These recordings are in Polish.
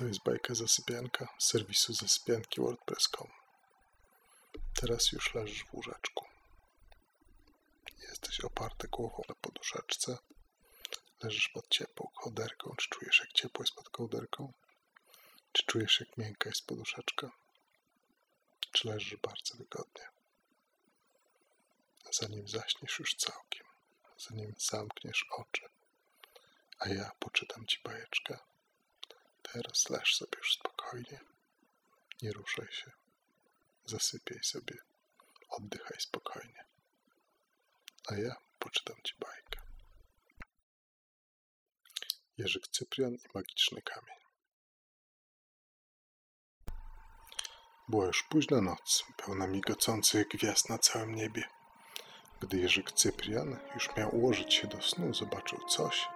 To jest bajka zasypianka z serwisu zasypianki wordpress.com. Teraz już leżysz w łóżeczku. Jesteś oparty głową na poduszeczce. Leżysz pod ciepłą kołderką. Czy czujesz, jak ciepło jest pod kołderką? Czy czujesz, jak miękka jest poduszeczka? Czy leżysz bardzo wygodnie? Zanim zaśniesz już całkiem, zanim zamkniesz oczy, a ja poczytam ci bajeczkę. Teraz leż sobie już spokojnie. Nie ruszaj się. Zasypiaj sobie. Oddychaj spokojnie. A ja poczytam ci bajkę. Jerzyk Cyprian i magiczny kamień. Była już późna noc, pełna migocących gwiazd na całym niebie. Gdy Jerzyk Cyprian już miał ułożyć się do snu, zobaczył coś,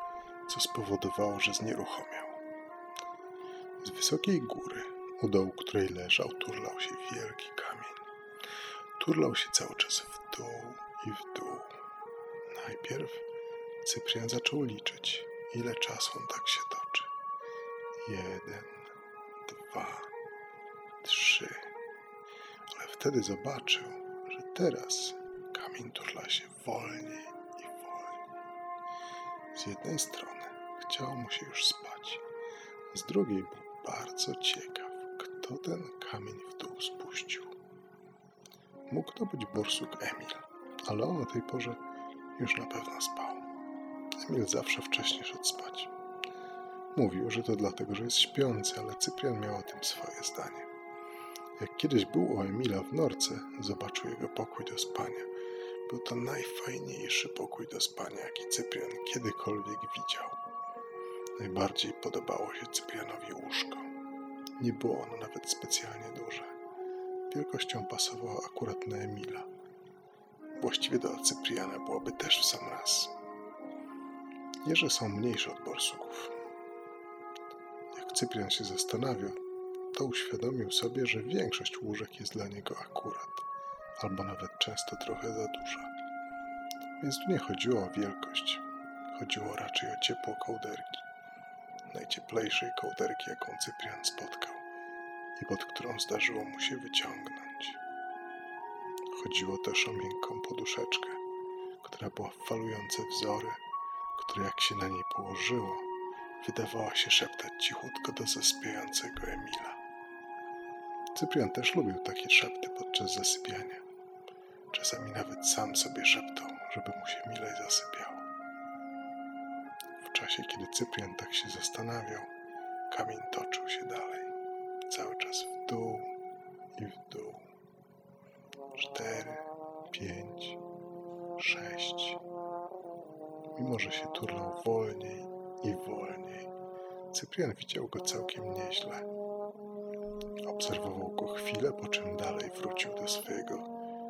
co spowodowało, że znieruchomiał. Z wysokiej góry, u dołu której leżał, turlał się wielki kamień. Turlał się cały czas w dół i w dół. Najpierw Cyprian zaczął liczyć, ile czasu on tak się toczy. Jeden, dwa, trzy. Ale wtedy zobaczył, że teraz kamień turla się wolniej i wolniej. Z jednej strony chciało mu się już spać, z drugiej był bardzo ciekaw, kto ten kamień w dół spuścił. Mógł to być borsuk Emil, ale on o tej porze już na pewno spał. Emil zawsze wcześniej szedł spać. Mówił, że to dlatego, że jest śpiący, ale Cyprian miał o tym swoje zdanie. Jak kiedyś był u Emila w Norce, zobaczył jego pokój do spania. Był to najfajniejszy pokój do spania, jaki Cyprian kiedykolwiek widział. Najbardziej podobało się Cyprianowi łóżko. Nie było ono nawet specjalnie duże. Wielkością pasowało akurat na Emila. Właściwie do Cypriana byłoby też w sam raz. Jeże są mniejsze od borsuków. Jak Cyprian się zastanawiał, to uświadomił sobie, że większość łóżek jest dla niego akurat, albo nawet często trochę za duża. Więc tu nie chodziło o wielkość, chodziło raczej o ciepło kołderki najcieplejszej kołderki, jaką Cyprian spotkał i pod którą zdarzyło mu się wyciągnąć. Chodziło też o miękką poduszeczkę, która była w falujące wzory, które jak się na niej położyło, wydawała się szeptać cichutko do zasypiającego Emila. Cyprian też lubił takie szepty podczas zasypiania. Czasami nawet sam sobie szeptał, żeby mu się milej zasypiało czasie, kiedy Cyprian tak się zastanawiał, kamień toczył się dalej, cały czas w dół i w dół. Cztery, pięć, sześć. Mimo, że się turlał wolniej i wolniej, Cyprian widział go całkiem nieźle. Obserwował go chwilę, po czym dalej wrócił do swojego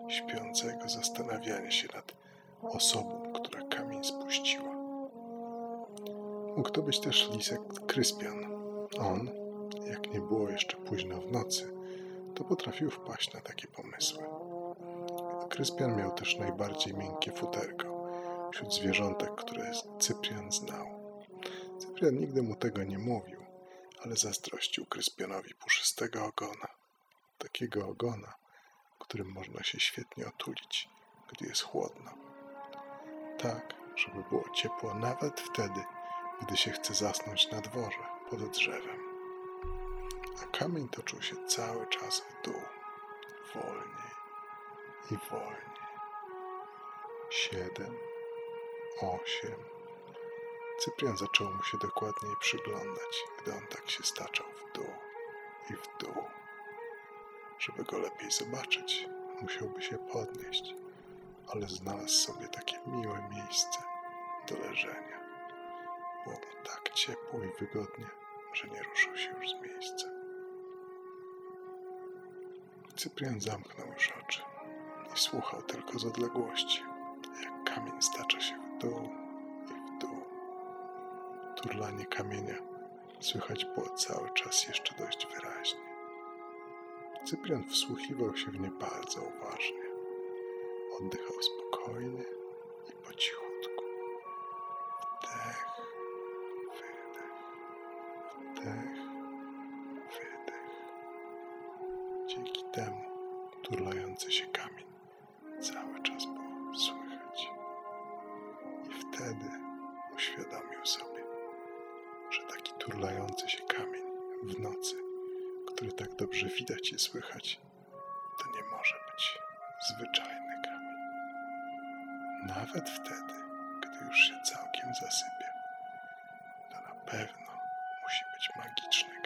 śpiącego zastanawiania się nad osobą, która kamień spuściła. Mógł to być też lisek Kryspian. On, jak nie było jeszcze późno w nocy, to potrafił wpaść na takie pomysły. Kryspian miał też najbardziej miękkie futerko wśród zwierzątek, które Cyprian znał. Cyprian nigdy mu tego nie mówił, ale zazdrościł Kryspianowi puszystego ogona. Takiego ogona, którym można się świetnie otulić, gdy jest chłodno. Tak, żeby było ciepło nawet wtedy, gdy się chce zasnąć na dworze pod drzewem. A kamień toczył się cały czas w dół, wolniej i wolniej. Siedem, osiem. Cyprian zaczął mu się dokładniej przyglądać, gdy on tak się staczał w dół i w dół. Żeby go lepiej zobaczyć, musiałby się podnieść, ale znalazł sobie takie miłe miejsce do leżenia. Było mu tak ciepło i wygodnie, że nie ruszył się już z miejsca. Cyprian zamknął już oczy i słuchał tylko z odległości, jak kamień stacza się w dół i w dół. Turlanie kamienia słychać było cały czas jeszcze dość wyraźnie. Cyprian wsłuchiwał się w nie bardzo uważnie. Oddychał spokojnie i po cichutku. Turlający się kamień cały czas było słychać. I wtedy uświadomił sobie, że taki turlający się kamień w nocy, który tak dobrze widać i słychać, to nie może być zwyczajny kamień. Nawet wtedy, gdy już się całkiem zasypie, to na pewno musi być magiczny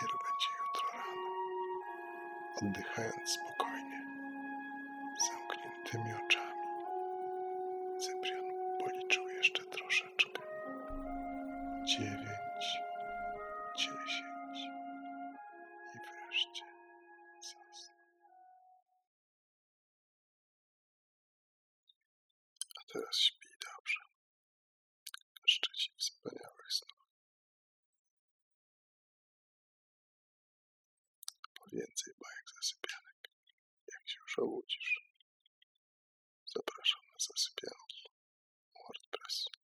dopiero będzie jutro rano. Oddychając spokojnie, zamkniętymi oczami, Cyprian policzył jeszcze troszeczkę. Dziewięć, dziesięć i wreszcie zasnął. A teraz śpi więcej bajek zasypianek, jak się już obudzisz. Zapraszam na zasypianki WordPress.